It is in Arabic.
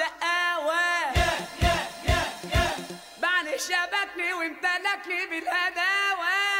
شقاوة. بعد شبكني وامتلكني بالهداوة.